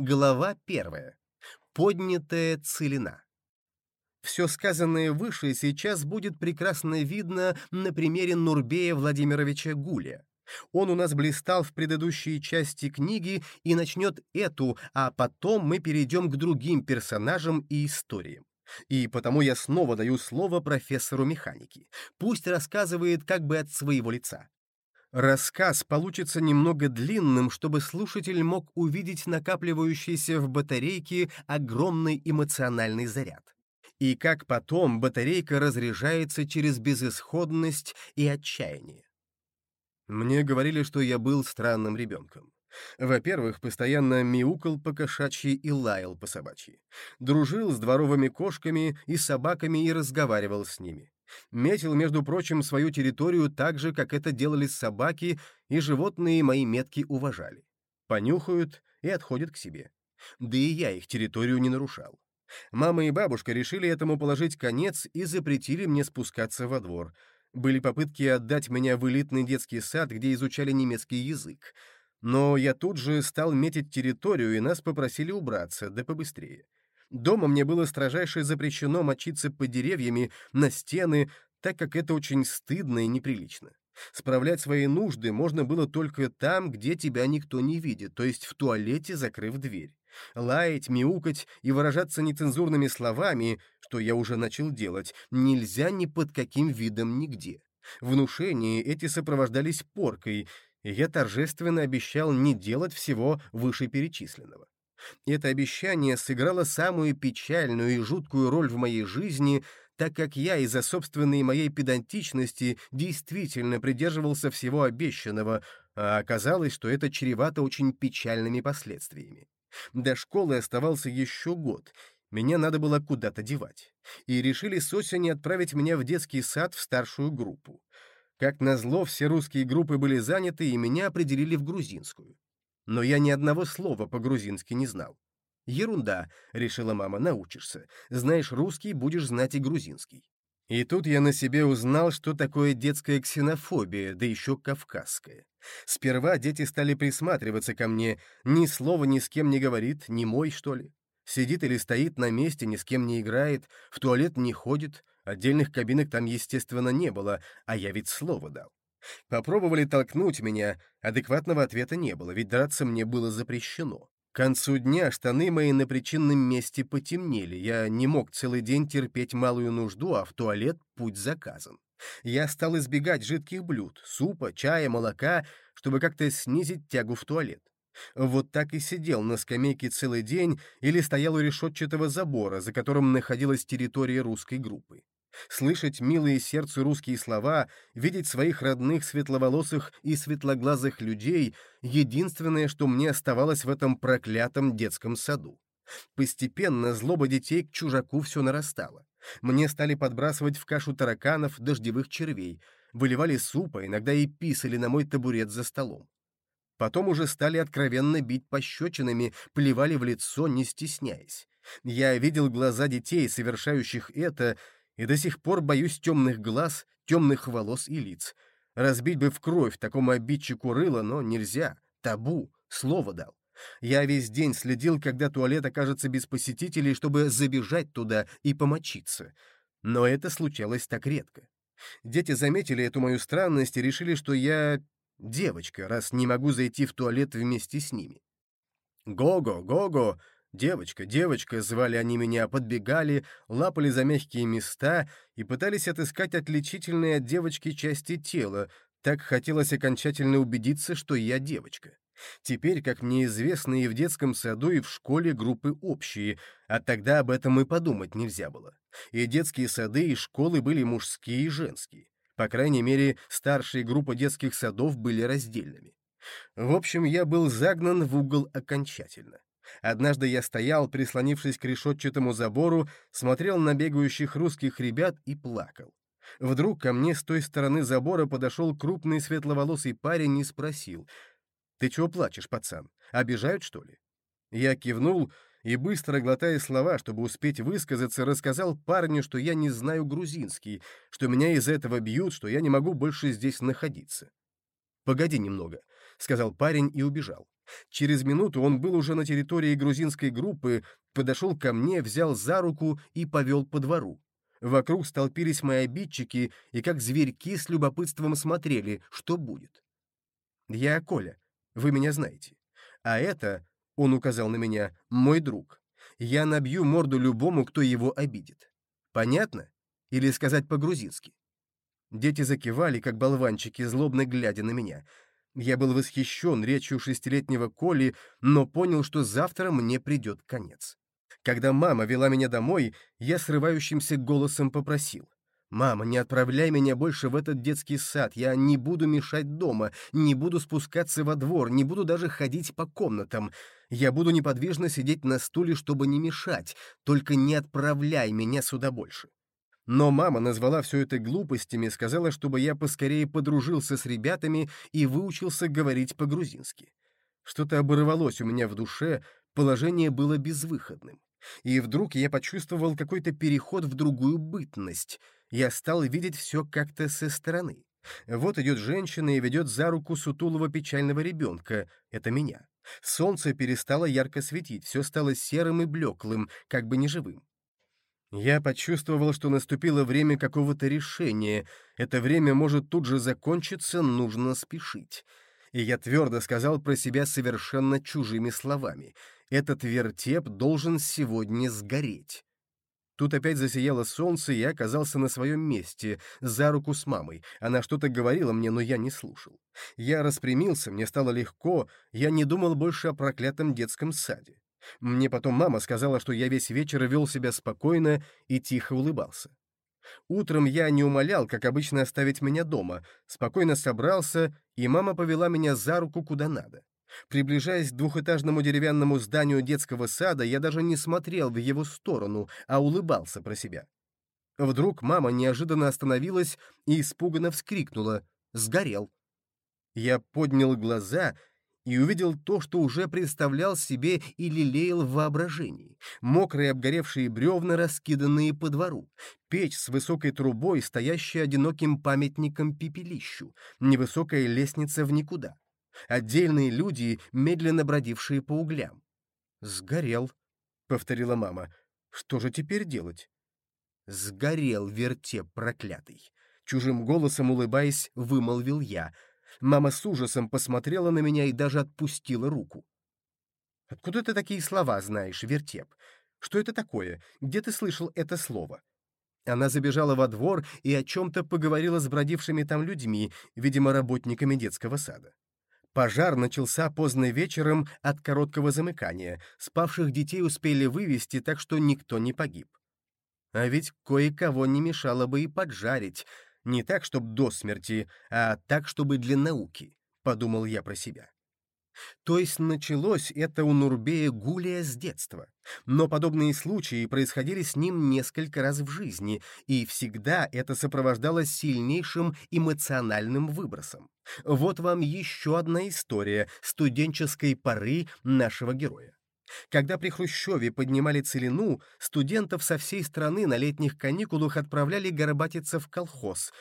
Глава первая. Поднятая целина. Все сказанное выше сейчас будет прекрасно видно на примере Нурбея Владимировича Гуля. Он у нас блистал в предыдущей части книги и начнет эту, а потом мы перейдем к другим персонажам и историям. И потому я снова даю слово профессору механики. Пусть рассказывает как бы от своего лица. Рассказ получится немного длинным, чтобы слушатель мог увидеть накапливающийся в батарейке огромный эмоциональный заряд. И как потом батарейка разряжается через безысходность и отчаяние. Мне говорили, что я был странным ребенком. Во-первых, постоянно мяукал по кошачьи и лаял по собачьи. Дружил с дворовыми кошками и собаками и разговаривал с ними. Метил, между прочим, свою территорию так же, как это делали собаки, и животные мои метки уважали. Понюхают и отходят к себе. Да и я их территорию не нарушал. Мама и бабушка решили этому положить конец и запретили мне спускаться во двор. Были попытки отдать меня в элитный детский сад, где изучали немецкий язык. Но я тут же стал метить территорию, и нас попросили убраться, да побыстрее. Дома мне было строжайше запрещено мочиться под деревьями, на стены, так как это очень стыдно и неприлично. Справлять свои нужды можно было только там, где тебя никто не видит, то есть в туалете, закрыв дверь. Лаять, мяукать и выражаться нецензурными словами, что я уже начал делать, нельзя ни под каким видом нигде. Внушения эти сопровождались поркой, и я торжественно обещал не делать всего вышеперечисленного. Это обещание сыграло самую печальную и жуткую роль в моей жизни, так как я из-за собственной моей педантичности действительно придерживался всего обещанного, а оказалось, что это чревато очень печальными последствиями. До школы оставался еще год, меня надо было куда-то девать, и решили с осени отправить меня в детский сад в старшую группу. Как назло, все русские группы были заняты, и меня определили в грузинскую но я ни одного слова по-грузински не знал. «Ерунда», — решила мама, — «научишься. Знаешь русский, будешь знать и грузинский». И тут я на себе узнал, что такое детская ксенофобия, да еще кавказская. Сперва дети стали присматриваться ко мне, ни слова ни с кем не говорит, не мой, что ли. Сидит или стоит на месте, ни с кем не играет, в туалет не ходит, отдельных кабинок там, естественно, не было, а я ведь слово дал. Попробовали толкнуть меня, адекватного ответа не было, ведь драться мне было запрещено. К концу дня штаны мои на причинном месте потемнели, я не мог целый день терпеть малую нужду, а в туалет путь заказан. Я стал избегать жидких блюд, супа, чая, молока, чтобы как-то снизить тягу в туалет. Вот так и сидел на скамейке целый день или стоял у решетчатого забора, за которым находилась территория русской группы слышать милые сердцу русские слова, видеть своих родных светловолосых и светлоглазых людей — единственное, что мне оставалось в этом проклятом детском саду. Постепенно злоба детей к чужаку все нарастала. Мне стали подбрасывать в кашу тараканов, дождевых червей, выливали супа, иногда и писали на мой табурет за столом. Потом уже стали откровенно бить пощечинами, плевали в лицо, не стесняясь. Я видел глаза детей, совершающих это, и до сих пор боюсь темных глаз, темных волос и лиц. Разбить бы в кровь такому обидчику рыло, но нельзя. Табу. Слово дал. Я весь день следил, когда туалет окажется без посетителей, чтобы забежать туда и помочиться. Но это случалось так редко. Дети заметили эту мою странность и решили, что я девочка, раз не могу зайти в туалет вместе с ними. «Го-го, го-го!» Девочка, девочка, звали они меня, подбегали, лапали за мягкие места и пытались отыскать отличительные от девочки части тела, так хотелось окончательно убедиться, что я девочка. Теперь, как мне известно, и в детском саду, и в школе группы общие, а тогда об этом и подумать нельзя было. И детские сады, и школы были мужские и женские. По крайней мере, старшие группы детских садов были раздельными. В общем, я был загнан в угол окончательно. Однажды я стоял, прислонившись к решетчатому забору, смотрел на бегающих русских ребят и плакал. Вдруг ко мне с той стороны забора подошел крупный светловолосый парень и спросил, «Ты чего плачешь, пацан? Обижают, что ли?» Я кивнул и, быстро глотая слова, чтобы успеть высказаться, рассказал парню, что я не знаю грузинский, что меня из этого бьют, что я не могу больше здесь находиться. «Погоди немного», — сказал парень и убежал. Через минуту он был уже на территории грузинской группы, подошел ко мне, взял за руку и повел по двору. Вокруг столпились мои обидчики и как зверьки с любопытством смотрели, что будет. «Я Коля, вы меня знаете. А это, — он указал на меня, — мой друг. Я набью морду любому, кто его обидит. Понятно? Или сказать по-грузински?» Дети закивали, как болванчики, злобно глядя на меня. Я был восхищен речью шестилетнего Коли, но понял, что завтра мне придет конец. Когда мама вела меня домой, я срывающимся голосом попросил. «Мама, не отправляй меня больше в этот детский сад, я не буду мешать дома, не буду спускаться во двор, не буду даже ходить по комнатам. Я буду неподвижно сидеть на стуле, чтобы не мешать, только не отправляй меня сюда больше». Но мама назвала все это глупостями, сказала, чтобы я поскорее подружился с ребятами и выучился говорить по-грузински. Что-то оборвалось у меня в душе, положение было безвыходным. И вдруг я почувствовал какой-то переход в другую бытность. Я стал видеть все как-то со стороны. Вот идет женщина и ведет за руку сутулого печального ребенка. Это меня. Солнце перестало ярко светить, все стало серым и блеклым, как бы неживым. Я почувствовал, что наступило время какого-то решения. Это время может тут же закончиться, нужно спешить. И я твердо сказал про себя совершенно чужими словами. Этот вертеп должен сегодня сгореть. Тут опять засияло солнце, и я оказался на своем месте, за руку с мамой. Она что-то говорила мне, но я не слушал. Я распрямился, мне стало легко, я не думал больше о проклятом детском саде. Мне потом мама сказала, что я весь вечер вел себя спокойно и тихо улыбался. Утром я не умолял, как обычно, оставить меня дома, спокойно собрался, и мама повела меня за руку куда надо. Приближаясь к двухэтажному деревянному зданию детского сада, я даже не смотрел в его сторону, а улыбался про себя. Вдруг мама неожиданно остановилась и испуганно вскрикнула «Сгорел!». Я поднял глаза — и увидел то, что уже представлял себе и лелеял в воображении. Мокрые обгоревшие бревна, раскиданные по двору, печь с высокой трубой, стоящая одиноким памятником пепелищу, невысокая лестница в никуда, отдельные люди, медленно бродившие по углям. «Сгорел», — повторила мама. «Что же теперь делать?» «Сгорел вертеп проклятый», — чужим голосом улыбаясь, вымолвил я — Мама с ужасом посмотрела на меня и даже отпустила руку. «Откуда ты такие слова знаешь, вертеп? Что это такое? Где ты слышал это слово?» Она забежала во двор и о чем-то поговорила с бродившими там людьми, видимо, работниками детского сада. Пожар начался поздно вечером от короткого замыкания. Спавших детей успели вывести, так что никто не погиб. А ведь кое-кого не мешало бы и поджарить, не так, чтобы до смерти, а так, чтобы для науки, подумал я про себя. То есть началось это у Нурбея Гулия с детства. Но подобные случаи происходили с ним несколько раз в жизни, и всегда это сопровождалось сильнейшим эмоциональным выбросом. Вот вам еще одна история студенческой поры нашего героя. Когда при Хрущеве поднимали целину, студентов со всей страны на летних каникулах отправляли горбатиться в колхоз.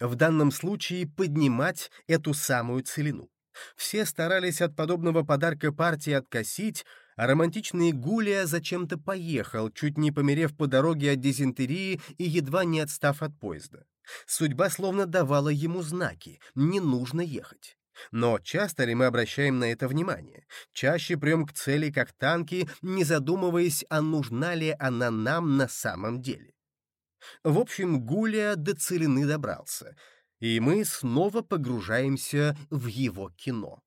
В данном случае поднимать эту самую целину. Все старались от подобного подарка партии откосить, а романтичный Гулия зачем-то поехал, чуть не померев по дороге от дизентерии и едва не отстав от поезда. Судьба словно давала ему знаки, не нужно ехать. Но часто ли мы обращаем на это внимание? Чаще прям к цели, как танки, не задумываясь, а нужна ли она нам на самом деле. В общем, Гулия до целины добрался, и мы снова погружаемся в его кино.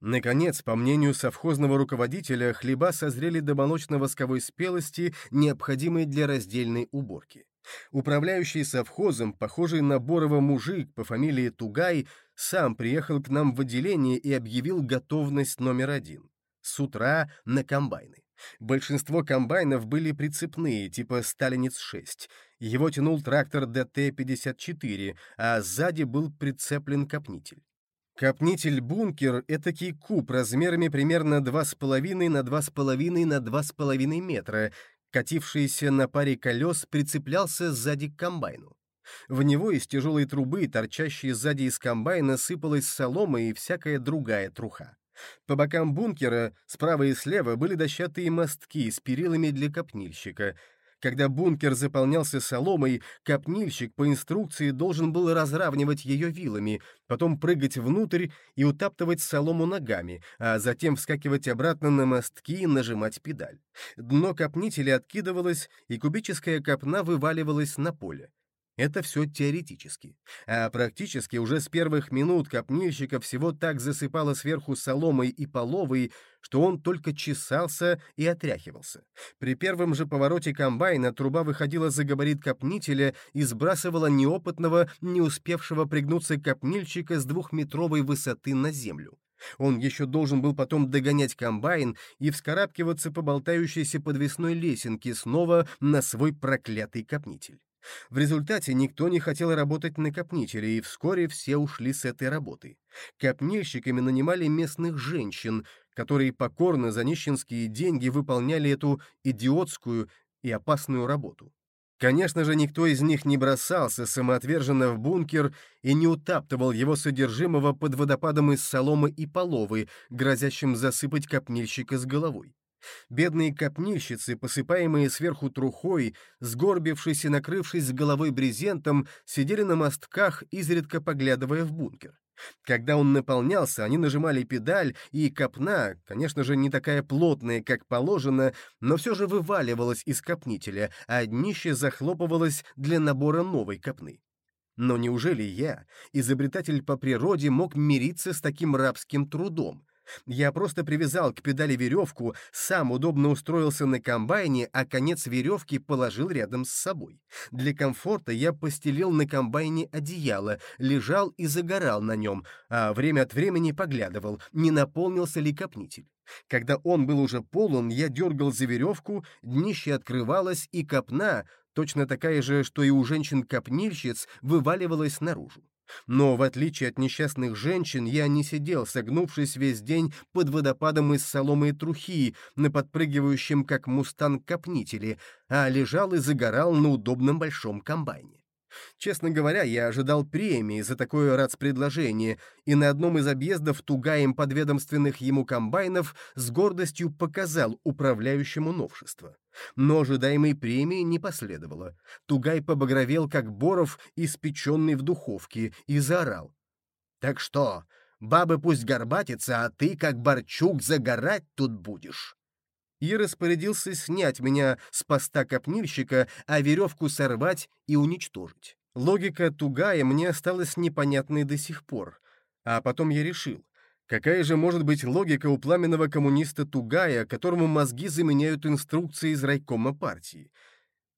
Наконец, по мнению совхозного руководителя, хлеба созрели до молочно-восковой спелости, необходимой для раздельной уборки. Управляющий совхозом, похожий на Борова мужик по фамилии Тугай, сам приехал к нам в отделение и объявил готовность номер один. С утра на комбайны. Большинство комбайнов были прицепные, типа «Сталинец-6». Его тянул трактор ДТ-54, а сзади был прицеплен копнитель. Копнитель-бункер — этакий куб размерами примерно 2,5 на 2,5 на 2,5 метра, катившийся на паре колес, прицеплялся сзади к комбайну. В него из тяжелой трубы, торчащей сзади из комбайна, сыпалась солома и всякая другая труха. По бокам бункера, справа и слева, были дощатые мостки с перилами для копнильщика — когда бункер заполнялся соломой, копнильщик по инструкции должен был разравнивать ее вилами, потом прыгать внутрь и утаптывать солому ногами, а затем вскакивать обратно на мостки и нажимать педаль. Дно копнителя откидывалось, и кубическая копна вываливалась на поле. Это все теоретически. А практически уже с первых минут копнильщика всего так засыпало сверху соломой и половой, что он только чесался и отряхивался. При первом же повороте комбайна труба выходила за габарит копнителя и сбрасывала неопытного, не успевшего пригнуться копнильщика с двухметровой высоты на землю. Он еще должен был потом догонять комбайн и вскарабкиваться по болтающейся подвесной лесенке снова на свой проклятый копнитель. В результате никто не хотел работать на копнителе, и вскоре все ушли с этой работы. Копнильщиками нанимали местных женщин, которые покорно за нищенские деньги выполняли эту идиотскую и опасную работу. Конечно же, никто из них не бросался самоотверженно в бункер и не утаптывал его содержимого под водопадом из соломы и половы, грозящим засыпать копнильщика с головой. Бедные копнильщицы, посыпаемые сверху трухой, сгорбившись и накрывшись головой брезентом, сидели на мостках, изредка поглядывая в бункер. Когда он наполнялся, они нажимали педаль, и копна, конечно же, не такая плотная, как положено, но все же вываливалась из копнителя, а днище захлопывалось для набора новой копны. Но неужели я, изобретатель по природе, мог мириться с таким рабским трудом? Я просто привязал к педали веревку, сам удобно устроился на комбайне, а конец веревки положил рядом с собой. Для комфорта я постелил на комбайне одеяло, лежал и загорал на нем, а время от времени поглядывал, не наполнился ли копнитель. Когда он был уже полон, я дергал за веревку, днище открывалось, и копна, точно такая же, что и у женщин-копнильщиц, вываливалась наружу. Но, в отличие от несчастных женщин, я не сидел, согнувшись весь день под водопадом из соломы и трухи, на подпрыгивающем, как мустанг, копнителе, а лежал и загорал на удобном большом комбайне. Честно говоря, я ожидал премии за такое рацпредложение, и на одном из объездов тугаем подведомственных ему комбайнов с гордостью показал управляющему новшество. Но ожидаемой премии не последовало. Тугай побагровел, как боров, испеченный в духовке, и заорал. «Так что, бабы пусть горбатятся, а ты, как Борчук, загорать тут будешь!» и распорядился снять меня с поста копнильщика, а веревку сорвать и уничтожить. Логика тугая мне осталась непонятной до сих пор. А потом я решил, какая же может быть логика у пламенного коммуниста Тугая, которому мозги заменяют инструкции из райкома партии?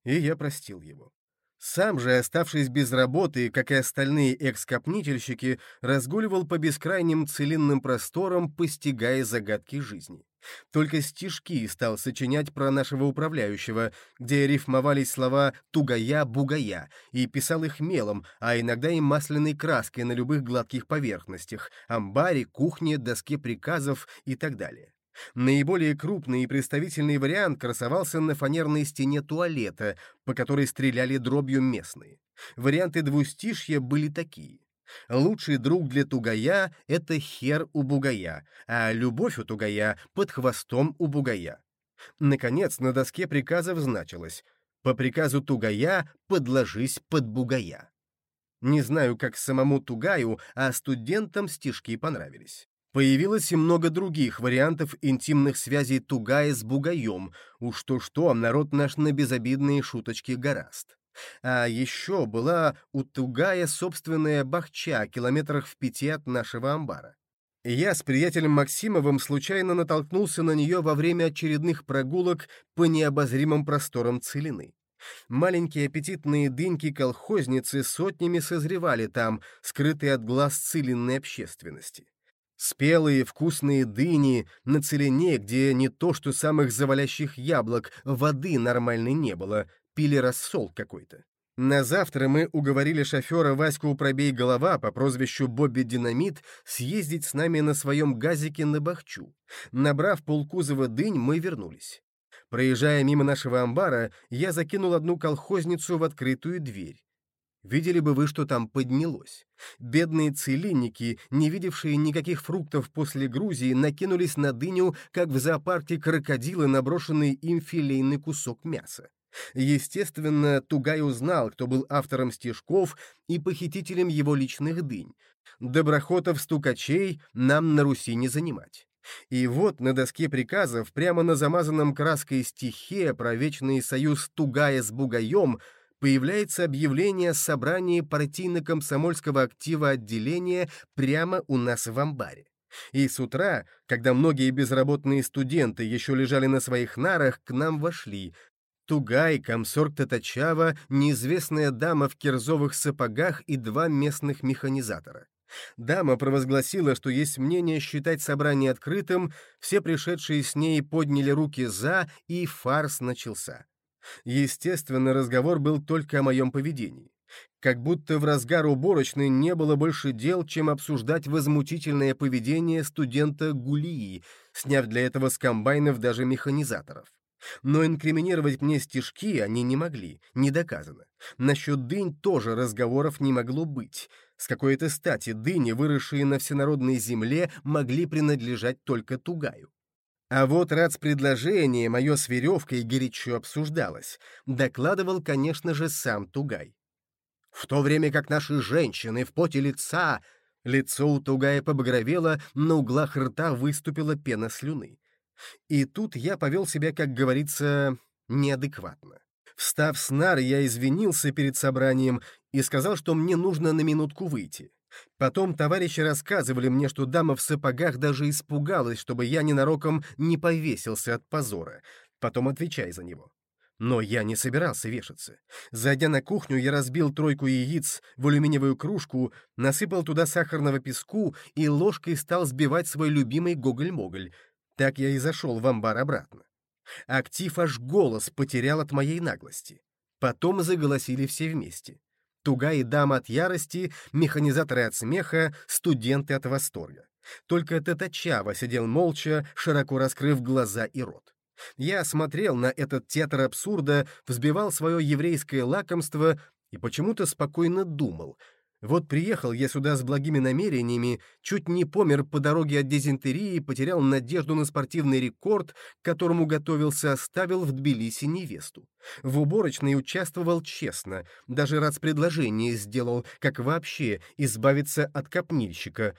И я простил его. Сам же, оставшись без работы, как и остальные экс-копнительщики, разгуливал по бескрайним целинным просторам, постигая загадки жизни. Только стишки стал сочинять про нашего управляющего, где рифмовались слова «тугая-бугая», и писал их мелом, а иногда и масляной краской на любых гладких поверхностях — амбаре, кухне, доске приказов и так далее. Наиболее крупный и представительный вариант красовался на фанерной стене туалета, по которой стреляли дробью местные. Варианты двустишья были такие. Лучший друг для тугая — это хер у бугая, а любовь у тугая — под хвостом у бугая. Наконец, на доске приказов значилось «По приказу тугая подложись под бугая». Не знаю, как самому тугаю, а студентам стишки понравились. Появилось и много других вариантов интимных связей Тугая с Бугаем, уж то-что, народ наш на безобидные шуточки гораст. А еще была у Тугая собственная бахча, километрах в пяти от нашего амбара. Я с приятелем Максимовым случайно натолкнулся на нее во время очередных прогулок по необозримым просторам целины. Маленькие аппетитные дыньки-колхозницы сотнями созревали там, скрытые от глаз целинной общественности. Спелые вкусные дыни на целине, где не то что самых завалящих яблок, воды нормальной не было, пили рассол какой-то. На завтра мы уговорили шофера Ваську Пробей Голова по прозвищу Бобби Динамит съездить с нами на своем газике на Бахчу. Набрав полкузова дынь, мы вернулись. Проезжая мимо нашего амбара, я закинул одну колхозницу в открытую дверь. Видели бы вы, что там поднялось. Бедные целинники, не видевшие никаких фруктов после Грузии, накинулись на дыню, как в зоопарке крокодилы, наброшенный им филейный кусок мяса. Естественно, Тугай узнал, кто был автором стишков и похитителем его личных дынь. Доброхотов-стукачей нам на Руси не занимать. И вот на доске приказов, прямо на замазанном краской стихе про вечный союз Тугая с Бугаем, появляется объявление о собрании партийно-комсомольского актива отделения прямо у нас в амбаре. И с утра, когда многие безработные студенты еще лежали на своих нарах, к нам вошли Тугай, комсорг Татачава, неизвестная дама в кирзовых сапогах и два местных механизатора. Дама провозгласила, что есть мнение считать собрание открытым, все пришедшие с ней подняли руки «за», и фарс начался. Естественно, разговор был только о моем поведении. Как будто в разгар уборочной не было больше дел, чем обсуждать возмутительное поведение студента Гулии, сняв для этого с комбайнов даже механизаторов. Но инкриминировать мне стишки они не могли, не доказано. Насчет дынь тоже разговоров не могло быть. С какой-то стати дыни, выросшие на всенародной земле, могли принадлежать только Тугаю. А вот предложение мое с веревкой горячо обсуждалось. Докладывал, конечно же, сам Тугай. В то время как наши женщины в поте лица... Лицо у Тугая побагровело, на углах рта выступила пена слюны. И тут я повел себя, как говорится, неадекватно. Встав с нар, я извинился перед собранием и сказал, что мне нужно на минутку выйти. Потом товарищи рассказывали мне, что дама в сапогах даже испугалась, чтобы я ненароком не повесился от позора. Потом отвечай за него. Но я не собирался вешаться. Зайдя на кухню, я разбил тройку яиц в алюминиевую кружку, насыпал туда сахарного песку и ложкой стал сбивать свой любимый гоголь-моголь. Так я и зашел в амбар обратно. Актив аж голос потерял от моей наглости. Потом заголосили все вместе. Туга и от ярости, механизаторы от смеха, студенты от восторга. Только Татачава сидел молча, широко раскрыв глаза и рот. Я смотрел на этот театр абсурда, взбивал свое еврейское лакомство и почему-то спокойно думал — вот приехал я сюда с благими намерениями, чуть не помер по дороге от дизентерии, потерял надежду на спортивный рекорд, к которому готовился, оставил в Тбилиси невесту. В уборочной участвовал честно, даже раз предложение сделал, как вообще избавиться от копнильщика.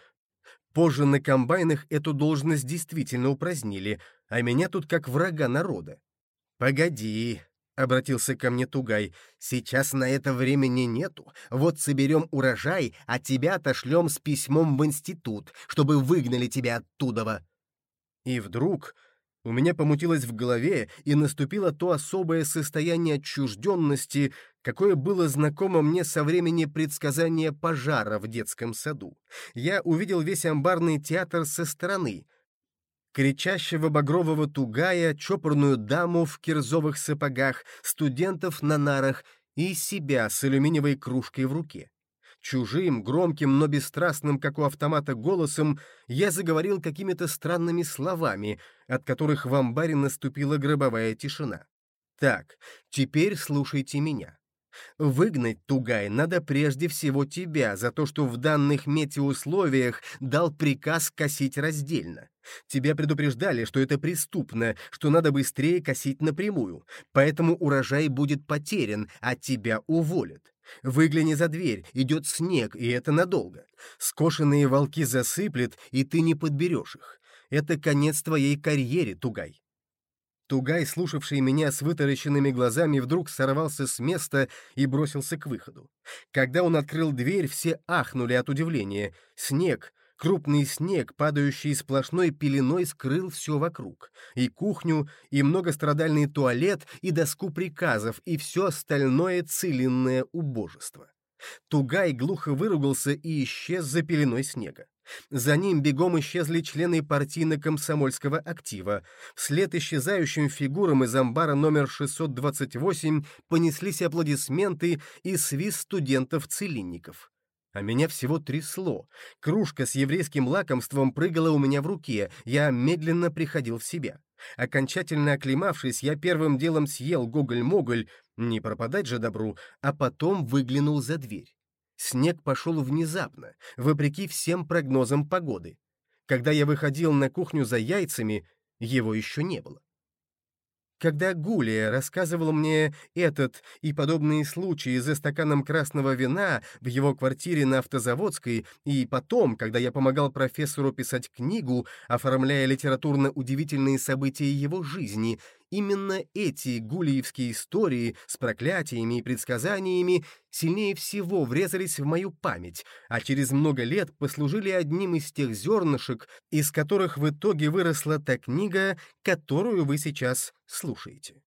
Позже на комбайнах эту должность действительно упразднили, а меня тут как врага народа. «Погоди», обратился ко мне Тугай. «Сейчас на это времени нету. Вот соберем урожай, а тебя отошлем с письмом в институт, чтобы выгнали тебя оттуда». И вдруг у меня помутилось в голове, и наступило то особое состояние отчужденности, какое было знакомо мне со времени предсказания пожара в детском саду. Я увидел весь амбарный театр со стороны — кричащего багрового тугая, чопорную даму в кирзовых сапогах, студентов на нарах и себя с алюминиевой кружкой в руке. Чужим, громким, но бесстрастным, как у автомата, голосом я заговорил какими-то странными словами, от которых в амбаре наступила гробовая тишина. «Так, теперь слушайте меня. Выгнать, Тугай, надо прежде всего тебя за то, что в данных метеоусловиях дал приказ косить раздельно. Тебя предупреждали, что это преступно, что надо быстрее косить напрямую, поэтому урожай будет потерян, а тебя уволят. Выгляни за дверь, идет снег, и это надолго. Скошенные волки засыплет, и ты не подберешь их. Это конец твоей карьере, Тугай. Тугай, слушавший меня с вытаращенными глазами, вдруг сорвался с места и бросился к выходу. Когда он открыл дверь, все ахнули от удивления. Снег, крупный снег, падающий сплошной пеленой, скрыл все вокруг. И кухню, и многострадальный туалет, и доску приказов, и все остальное целинное убожество. Тугай глухо выругался и исчез за пеленой снега. За ним бегом исчезли члены партийно-комсомольского актива. Вслед исчезающим фигурам из амбара номер 628 понеслись аплодисменты и свист студентов-целинников. А меня всего трясло. Кружка с еврейским лакомством прыгала у меня в руке, я медленно приходил в себя. Окончательно оклемавшись, я первым делом съел гоголь-моголь, Не пропадать же добру, а потом выглянул за дверь. Снег пошел внезапно, вопреки всем прогнозам погоды. Когда я выходил на кухню за яйцами, его еще не было. Когда Гулия рассказывал мне этот и подобные случаи за стаканом красного вина в его квартире на Автозаводской, и потом, когда я помогал профессору писать книгу, оформляя литературно удивительные события его жизни, именно эти гулиевские истории с проклятиями и предсказаниями сильнее всего врезались в мою память, а через много лет послужили одним из тех зернышек, из которых в итоге выросла та книга, которую вы сейчас слушаете.